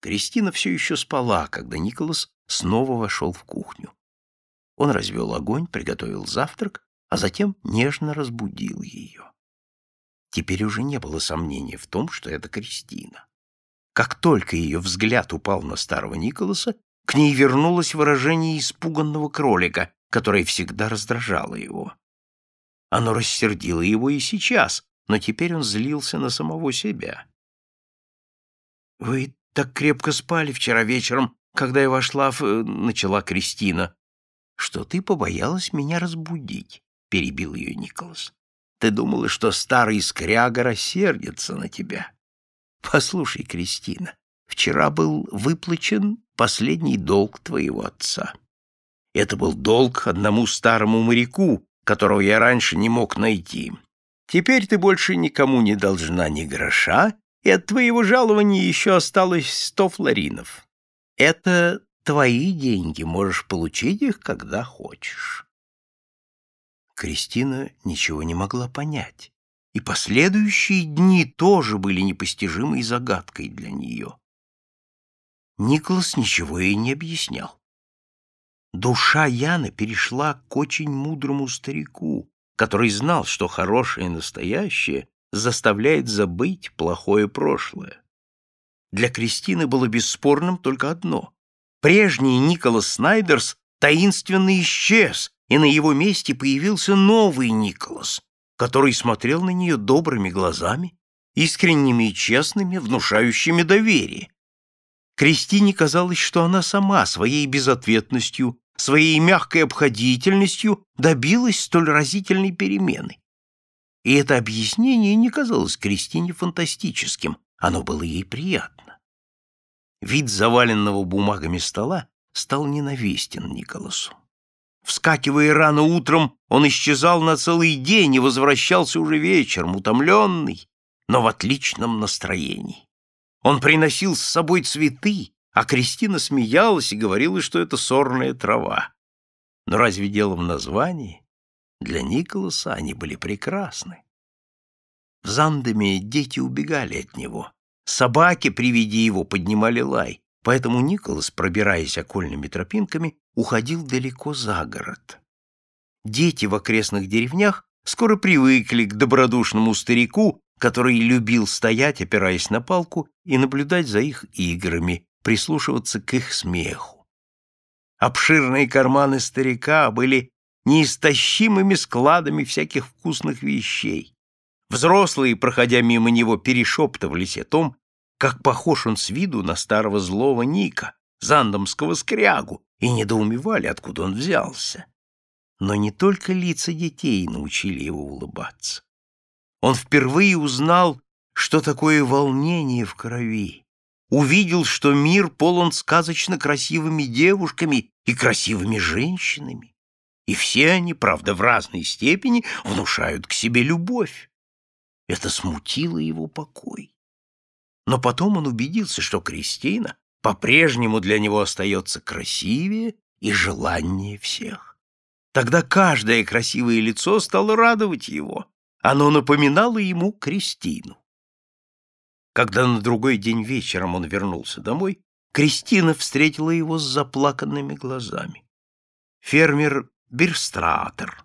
Кристина все еще спала, когда Николас снова вошел в кухню. Он развел огонь, приготовил завтрак, а затем нежно разбудил ее. Теперь уже не было сомнения в том, что это Кристина. Как только ее взгляд упал на старого Николаса, к ней вернулось выражение испуганного кролика, которое всегда раздражало его. Оно рассердило его и сейчас, но теперь он злился на самого себя. «Вы так крепко спали вчера вечером, когда я вошла в...» — начала Кристина. «Что ты побоялась меня разбудить?» — перебил ее Николас. «Ты думала, что старый скряга рассердится на тебя?» «Послушай, Кристина, вчера был выплачен последний долг твоего отца. Это был долг одному старому моряку, которого я раньше не мог найти. Теперь ты больше никому не должна ни гроша, и от твоего жалования еще осталось сто флоринов. Это твои деньги, можешь получить их, когда хочешь. Кристина ничего не могла понять, и последующие дни тоже были непостижимой загадкой для нее. Николас ничего ей не объяснял. Душа Яны перешла к очень мудрому старику, который знал, что хорошее настоящее заставляет забыть плохое прошлое. Для Кристины было бесспорным только одно. Прежний Николас Снайдерс таинственно исчез, и на его месте появился новый Николас, который смотрел на нее добрыми глазами, искренними и честными, внушающими доверие. Кристине казалось, что она сама своей безответностью, своей мягкой обходительностью добилась столь разительной перемены. И это объяснение не казалось Кристине фантастическим, оно было ей приятно. Вид заваленного бумагами стола стал ненавистен Николасу. Вскакивая рано утром, он исчезал на целый день и возвращался уже вечером, утомленный, но в отличном настроении. Он приносил с собой цветы, а Кристина смеялась и говорила, что это сорная трава. Но разве дело в названии? Для Николаса они были прекрасны. В Зандеме дети убегали от него. Собаки при виде его поднимали лай, поэтому Николас, пробираясь окольными тропинками, уходил далеко за город. Дети в окрестных деревнях скоро привыкли к добродушному старику, который любил стоять, опираясь на палку, и наблюдать за их играми, прислушиваться к их смеху. Обширные карманы старика были неистощимыми складами всяких вкусных вещей. Взрослые, проходя мимо него, перешептывались о том, как похож он с виду на старого злого Ника, зандомского скрягу, и недоумевали, откуда он взялся. Но не только лица детей научили его улыбаться. Он впервые узнал, что такое волнение в крови, увидел, что мир полон сказочно красивыми девушками и красивыми женщинами. И все они, правда, в разной степени внушают к себе любовь. Это смутило его покой. Но потом он убедился, что Кристина по-прежнему для него остается красивее и желаннее всех. Тогда каждое красивое лицо стало радовать его. Оно напоминало ему Кристину. Когда на другой день вечером он вернулся домой, Кристина встретила его с заплаканными глазами. Фермер Бирстратер.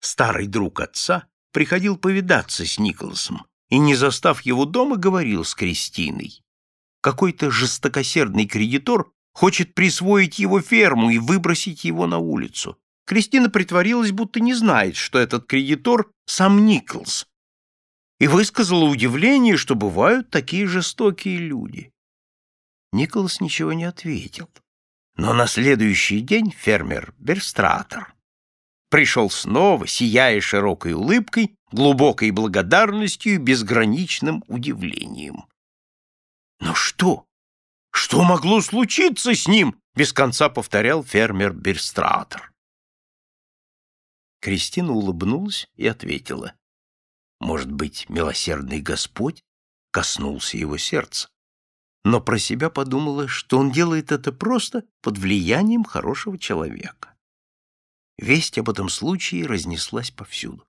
Старый друг отца приходил повидаться с Николасом и, не застав его дома, говорил с Кристиной. Какой-то жестокосердный кредитор хочет присвоить его ферму и выбросить его на улицу. Кристина притворилась, будто не знает, что этот кредитор сам Николс, и высказала удивление, что бывают такие жестокие люди. Николас ничего не ответил. Но на следующий день фермер Берстратор пришел снова, сияя широкой улыбкой, глубокой благодарностью и безграничным удивлением. «Но что? Что могло случиться с ним?» — без конца повторял фермер Берстратор. Кристина улыбнулась и ответила. «Может быть, милосердный Господь коснулся его сердца?» Но про себя подумала, что он делает это просто под влиянием хорошего человека. Весть об этом случае разнеслась повсюду.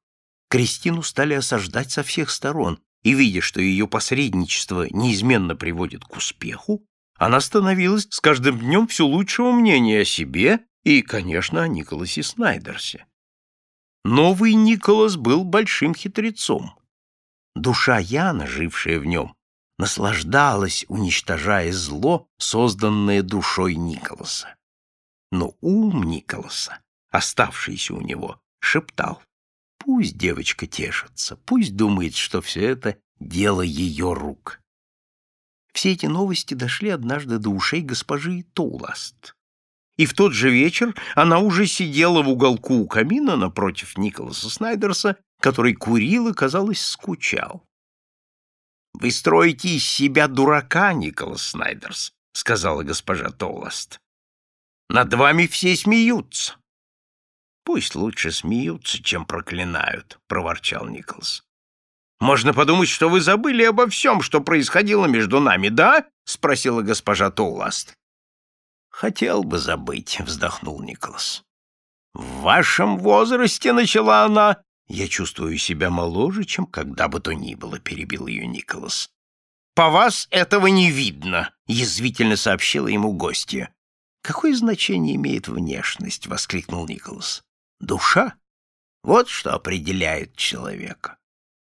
Кристину стали осаждать со всех сторон, и, видя, что ее посредничество неизменно приводит к успеху, она становилась с каждым днем все лучшего мнения о себе и, конечно, о Николасе Снайдерсе. Новый Николас был большим хитрецом. Душа Яна, жившая в нем, наслаждалась, уничтожая зло, созданное душой Николаса. Но ум Николаса, оставшийся у него, шептал, пусть девочка тешится, пусть думает, что все это дело ее рук. Все эти новости дошли однажды до ушей госпожи Тоуласт. И в тот же вечер она уже сидела в уголку у камина напротив Николаса Снайдерса, который курил и, казалось, скучал. «Вы строите из себя дурака, Николас Снайдерс», — сказала госпожа Тоуласт. «Над вами все смеются». «Пусть лучше смеются, чем проклинают», — проворчал Николас. «Можно подумать, что вы забыли обо всем, что происходило между нами, да?» — спросила госпожа Тоуласт. «Хотел бы забыть», — вздохнул Николас. «В вашем возрасте начала она...» «Я чувствую себя моложе, чем когда бы то ни было», — перебил ее Николас. «По вас этого не видно», — язвительно сообщила ему гостья. «Какое значение имеет внешность?» — воскликнул Николас. «Душа? Вот что определяет человека».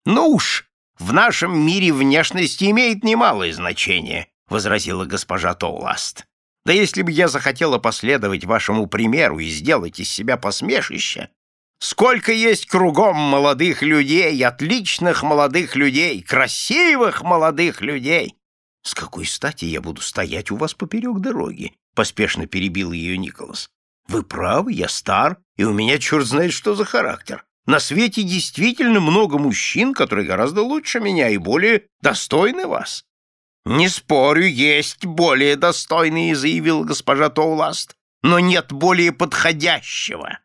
«Ну уж, в нашем мире внешность имеет немалое значение», — возразила госпожа Тоуласт. «Да если бы я захотела последовать вашему примеру и сделать из себя посмешище, сколько есть кругом молодых людей, отличных молодых людей, красивых молодых людей!» «С какой стати я буду стоять у вас поперек дороги?» — поспешно перебил ее Николас. «Вы правы, я стар, и у меня черт знает что за характер. На свете действительно много мужчин, которые гораздо лучше меня и более достойны вас. Не спорю, есть более достойные, заявила госпожа Тоуласт, но нет более подходящего.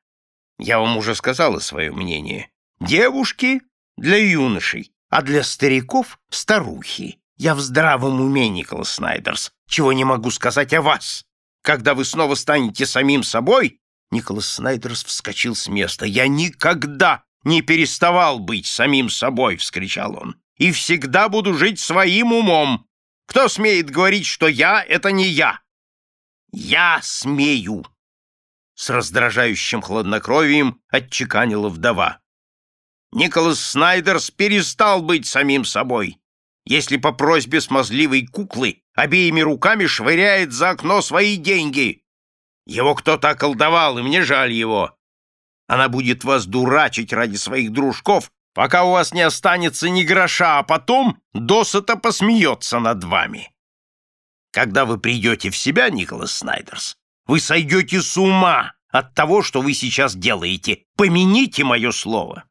Я вам уже сказала свое мнение. Девушки для юношей, а для стариков — старухи. Я в здравом уме, Николас Снайдерс, чего не могу сказать о вас. Когда вы снова станете самим собой, Николас Снайдерс вскочил с места. «Я никогда не переставал быть самим собой!» — вскричал он. «И всегда буду жить своим умом! Кто смеет говорить, что я — это не я?» «Я смею!» С раздражающим хладнокровием отчеканила вдова. Николас Снайдерс перестал быть самим собой. Если по просьбе смазливой куклы обеими руками швыряет за окно свои деньги, его кто-то околдовал, и мне жаль его. Она будет вас дурачить ради своих дружков, пока у вас не останется ни гроша, а потом досыта посмеется над вами. Когда вы придете в себя, Николас Снайдерс, вы сойдете с ума от того, что вы сейчас делаете. Помяните мое слово.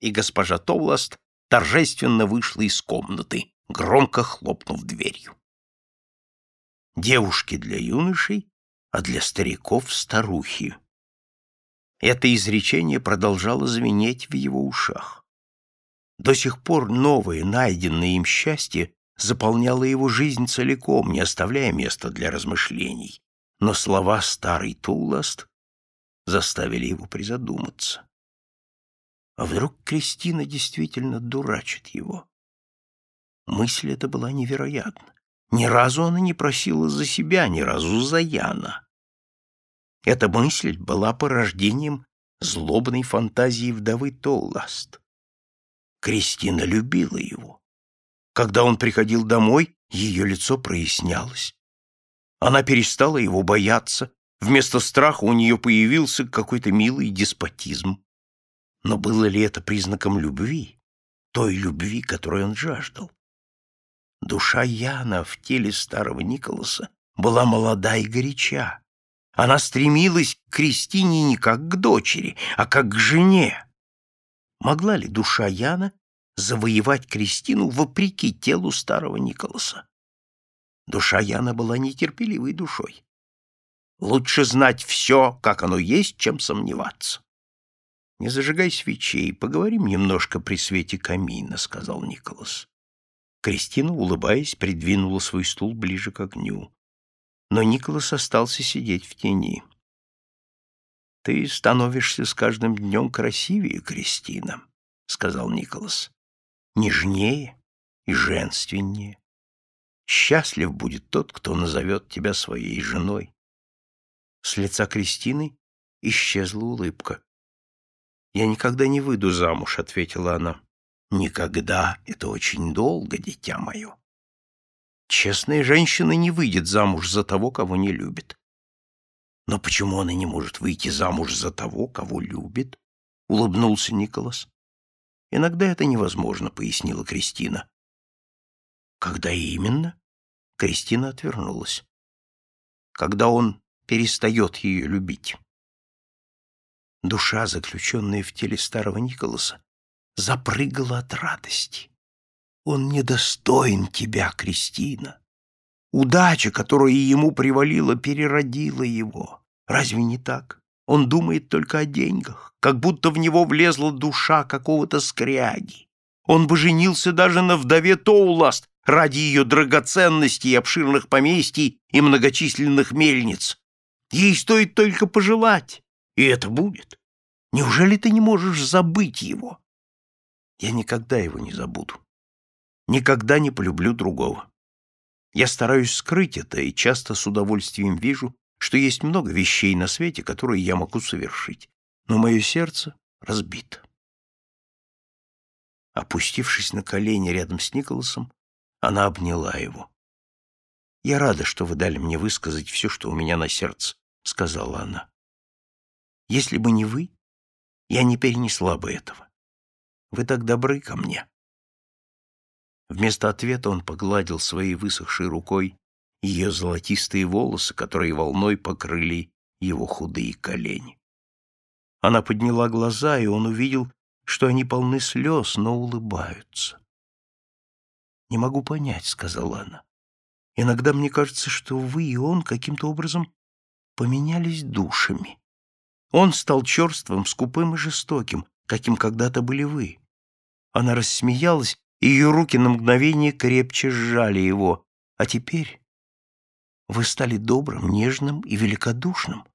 И госпожа Тоуласт торжественно вышла из комнаты, громко хлопнув дверью. Девушки для юношей а для стариков — старухи. Это изречение продолжало звенеть в его ушах. До сих пор новое, найденное им счастье заполняло его жизнь целиком, не оставляя места для размышлений. Но слова старый Туласт заставили его призадуматься. А вдруг Кристина действительно дурачит его? Мысль эта была невероятна. Ни разу она не просила за себя, ни разу за Яна. Эта мысль была порождением злобной фантазии вдовы Толласт. Кристина любила его. Когда он приходил домой, ее лицо прояснялось. Она перестала его бояться, вместо страха у нее появился какой-то милый деспотизм. Но было ли это признаком любви, той любви, которой он жаждал? Душа Яна в теле старого Николаса была молода и горяча. Она стремилась к Кристине не как к дочери, а как к жене. Могла ли душа Яна завоевать Кристину вопреки телу старого Николаса? Душа Яна была нетерпеливой душой. Лучше знать все, как оно есть, чем сомневаться. — Не зажигай свечей, поговорим немножко при свете камина, — сказал Николас. Кристина, улыбаясь, придвинула свой стул ближе к огню но Николас остался сидеть в тени. «Ты становишься с каждым днем красивее, Кристина», — сказал Николас. нежнее и женственнее. Счастлив будет тот, кто назовет тебя своей женой. С лица Кристины исчезла улыбка. «Я никогда не выйду замуж», — ответила она. «Никогда. Это очень долго, дитя мое. Честная женщина не выйдет замуж за того, кого не любит. Но почему она не может выйти замуж за того, кого любит?» — улыбнулся Николас. «Иногда это невозможно», — пояснила Кристина. «Когда именно?» Кристина отвернулась. «Когда он перестает ее любить». Душа, заключенная в теле старого Николаса, запрыгала от радости. «Он недостоин тебя, Кристина. Удача, которая ему привалила, переродила его. Разве не так? Он думает только о деньгах, как будто в него влезла душа какого-то скряги. Он бы женился даже на вдове Тоуласт ради ее драгоценностей, обширных поместий и многочисленных мельниц. Ей стоит только пожелать, и это будет. Неужели ты не можешь забыть его? Я никогда его не забуду. Никогда не полюблю другого. Я стараюсь скрыть это и часто с удовольствием вижу, что есть много вещей на свете, которые я могу совершить, но мое сердце разбито. Опустившись на колени рядом с Николасом, она обняла его. «Я рада, что вы дали мне высказать все, что у меня на сердце», — сказала она. «Если бы не вы, я не перенесла бы этого. Вы так добры ко мне». Вместо ответа он погладил своей высохшей рукой ее золотистые волосы, которые волной покрыли его худые колени. Она подняла глаза, и он увидел, что они полны слез, но улыбаются. «Не могу понять», — сказала она. «Иногда мне кажется, что вы и он каким-то образом поменялись душами. Он стал черствым, скупым и жестоким, каким когда-то были вы». Она рассмеялась, и ее руки на мгновение крепче сжали его. «А теперь вы стали добрым, нежным и великодушным,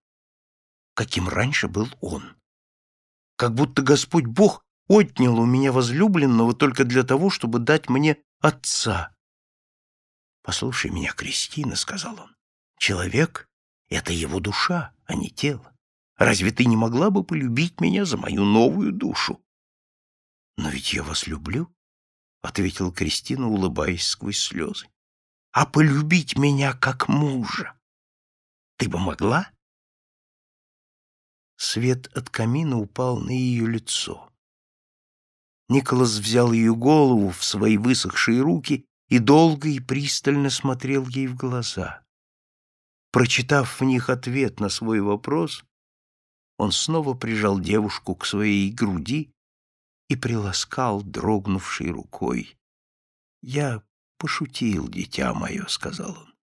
каким раньше был он. Как будто Господь Бог отнял у меня возлюбленного только для того, чтобы дать мне отца. «Послушай меня, Кристина», — сказал он, — «человек — это его душа, а не тело. Разве ты не могла бы полюбить меня за мою новую душу?» «Но ведь я вас люблю», — ответила Кристина, улыбаясь сквозь слезы а полюбить меня как мужа. Ты бы могла? Свет от камина упал на ее лицо. Николас взял ее голову в свои высохшие руки и долго и пристально смотрел ей в глаза. Прочитав в них ответ на свой вопрос, он снова прижал девушку к своей груди и приласкал дрогнувшей рукой. «Я пошутил, дитя мое», — сказал он.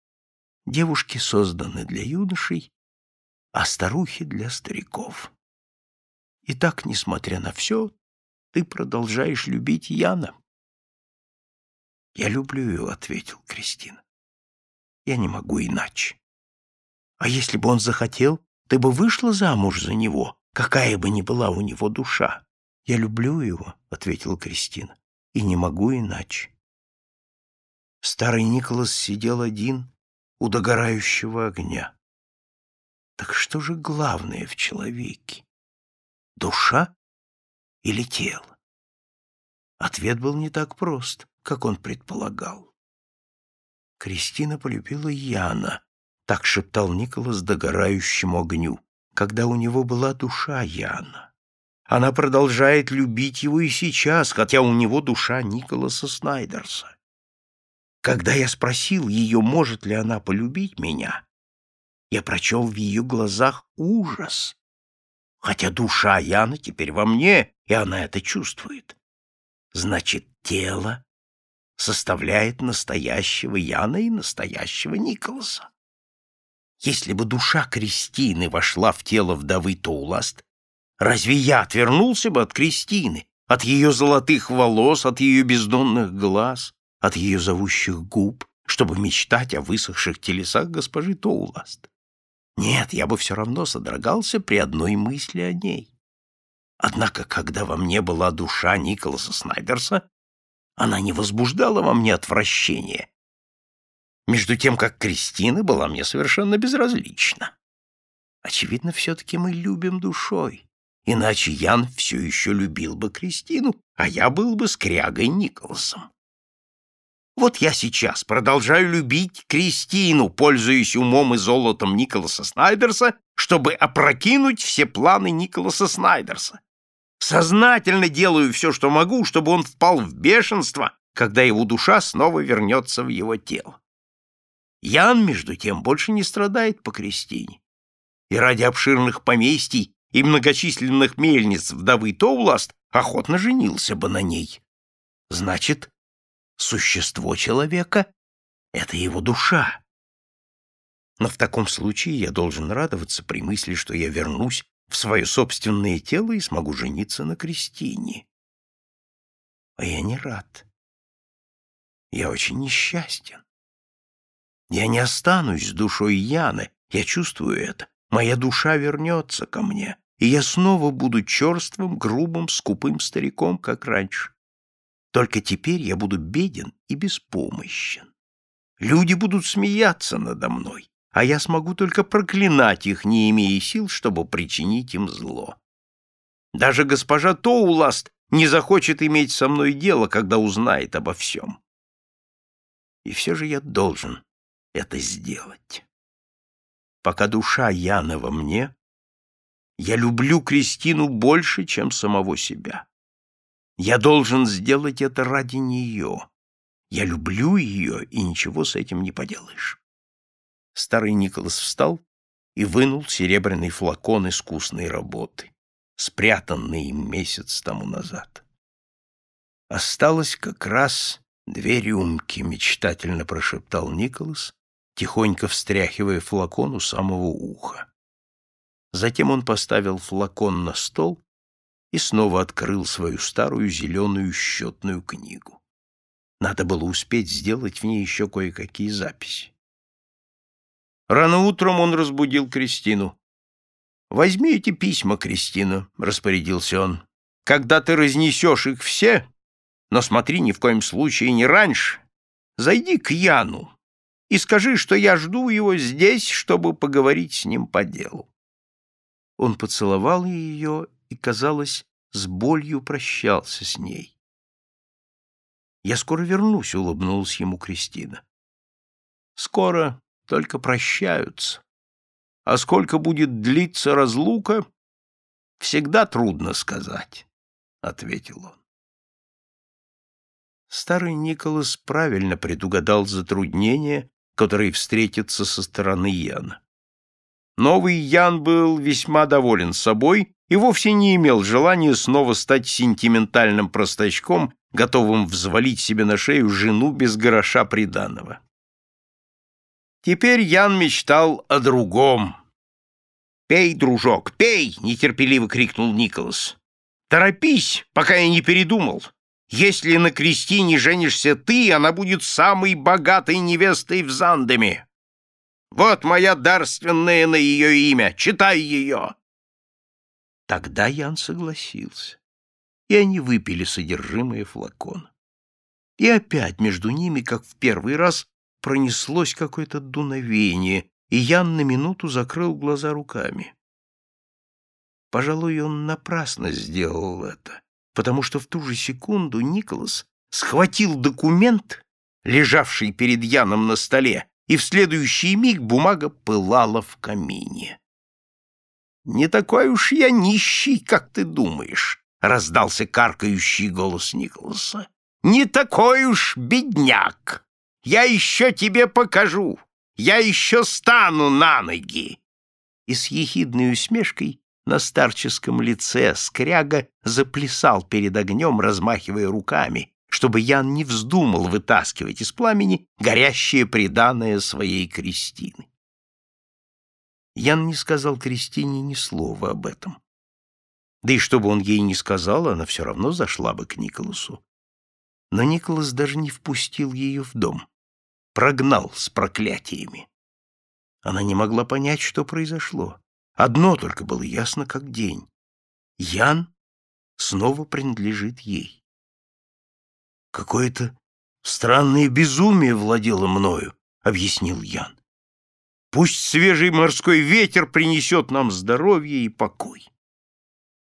«Девушки созданы для юношей, а старухи для стариков. И так, несмотря на все, ты продолжаешь любить Яна». «Я люблю ее», — ответил Кристина. «Я не могу иначе. А если бы он захотел, ты бы вышла замуж за него, какая бы ни была у него душа». «Я люблю его», — ответила Кристина, — «и не могу иначе». Старый Николас сидел один у догорающего огня. Так что же главное в человеке? Душа или тело? Ответ был не так прост, как он предполагал. Кристина полюбила Яна, так шептал Николас догорающему огню, когда у него была душа Яна. Она продолжает любить его и сейчас, хотя у него душа Николаса Снайдерса. Когда я спросил ее, может ли она полюбить меня, я прочел в ее глазах ужас. Хотя душа Яна теперь во мне, и она это чувствует. Значит, тело составляет настоящего Яна и настоящего Николаса. Если бы душа Кристины вошла в тело вдовы Тоуласт, разве я отвернулся бы от Кристины, от ее золотых волос, от ее бездонных глаз? от ее зовущих губ, чтобы мечтать о высохших телесах госпожи Тоуласт. Нет, я бы все равно содрогался при одной мысли о ней. Однако, когда во мне была душа Николаса Снайдерса, она не возбуждала во мне отвращения, между тем как Кристина была мне совершенно безразлична. Очевидно, все-таки мы любим душой, иначе Ян все еще любил бы Кристину, а я был бы скрягой Николасом. Вот я сейчас продолжаю любить Кристину, пользуясь умом и золотом Николаса Снайдерса, чтобы опрокинуть все планы Николаса Снайдерса. Сознательно делаю все, что могу, чтобы он впал в бешенство, когда его душа снова вернется в его тело. Ян, между тем, больше не страдает по Кристине. И ради обширных поместий и многочисленных мельниц вдовы Тоуласт охотно женился бы на ней. Значит, Существо человека — это его душа. Но в таком случае я должен радоваться при мысли, что я вернусь в свое собственное тело и смогу жениться на Кристине. А я не рад. Я очень несчастен. Я не останусь с душой Яны, я чувствую это. Моя душа вернется ко мне, и я снова буду черствым, грубым, скупым стариком, как раньше. Только теперь я буду беден и беспомощен. Люди будут смеяться надо мной, а я смогу только проклинать их, не имея сил, чтобы причинить им зло. Даже госпожа Тоуласт не захочет иметь со мной дело, когда узнает обо всем. И все же я должен это сделать. Пока душа Яна во мне, я люблю Кристину больше, чем самого себя. Я должен сделать это ради нее. Я люблю ее, и ничего с этим не поделаешь. Старый Николас встал и вынул серебряный флакон искусной работы, спрятанный им месяц тому назад. Осталось как раз две рюмки, мечтательно прошептал Николас, тихонько встряхивая флакон у самого уха. Затем он поставил флакон на стол и снова открыл свою старую зеленую счетную книгу. Надо было успеть сделать в ней еще кое-какие записи. Рано утром он разбудил Кристину. «Возьми эти письма, Кристина», — распорядился он. «Когда ты разнесешь их все, но смотри, ни в коем случае не раньше, зайди к Яну и скажи, что я жду его здесь, чтобы поговорить с ним по делу». Он поцеловал ее и, казалось, с болью прощался с ней. «Я скоро вернусь», — улыбнулась ему Кристина. «Скоро только прощаются. А сколько будет длиться разлука, всегда трудно сказать», — ответил он. Старый Николас правильно предугадал затруднения, которые встретятся со стороны Яна. Новый Ян был весьма доволен собой и вовсе не имел желания снова стать сентиментальным простачком, готовым взвалить себе на шею жену без гроша приданого. Теперь Ян мечтал о другом. «Пей, дружок, пей!» — нетерпеливо крикнул Николас. «Торопись, пока я не передумал. Если на Кристине женишься ты, она будет самой богатой невестой в Зандеме. Вот моя дарственная на ее имя. Читай ее!» Тогда Ян согласился, и они выпили содержимое флакона. И опять между ними, как в первый раз, пронеслось какое-то дуновение, и Ян на минуту закрыл глаза руками. Пожалуй, он напрасно сделал это, потому что в ту же секунду Николас схватил документ, лежавший перед Яном на столе, и в следующий миг бумага пылала в камине. «Не такой уж я нищий, как ты думаешь», — раздался каркающий голос Николаса. «Не такой уж бедняк! Я еще тебе покажу! Я еще стану на ноги!» И с ехидной усмешкой на старческом лице скряга заплясал перед огнем, размахивая руками, чтобы Ян не вздумал вытаскивать из пламени горящее преданное своей Кристины. Ян не сказал Кристине ни слова об этом. Да и что бы он ей не сказал, она все равно зашла бы к Николасу. Но Николас даже не впустил ее в дом. Прогнал с проклятиями. Она не могла понять, что произошло. Одно только было ясно, как день. Ян снова принадлежит ей. Какое-то странное безумие владело мною, объяснил Ян. Пусть свежий морской ветер принесет нам здоровье и покой.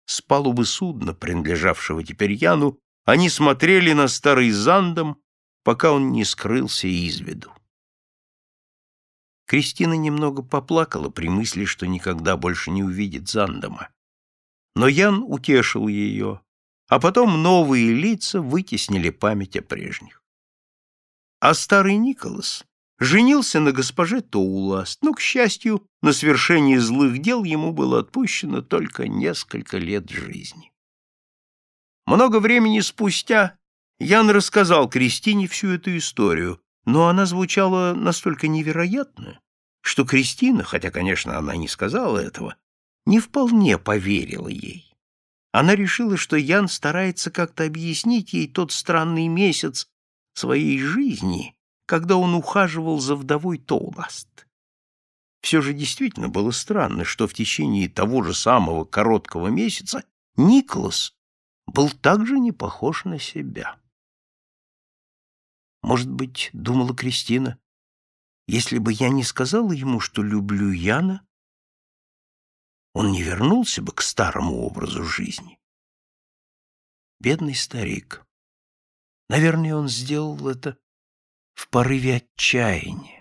С палубы судна, принадлежавшего теперь Яну, они смотрели на старый Зандом, пока он не скрылся из виду. Кристина немного поплакала при мысли, что никогда больше не увидит Зандома. Но Ян утешил ее, а потом новые лица вытеснили память о прежних. А старый Николас женился на госпоже Тоуласт, но, к счастью, на свершение злых дел ему было отпущено только несколько лет жизни. Много времени спустя Ян рассказал Кристине всю эту историю, но она звучала настолько невероятно, что Кристина, хотя, конечно, она не сказала этого, не вполне поверила ей. Она решила, что Ян старается как-то объяснить ей тот странный месяц своей жизни, когда он ухаживал за вдовой Тоуласт. Все же действительно было странно, что в течение того же самого короткого месяца Николас был также не похож на себя. Может быть, думала Кристина, если бы я не сказала ему, что люблю Яна, он не вернулся бы к старому образу жизни. Бедный старик. Наверное, он сделал это в порыве отчаяния.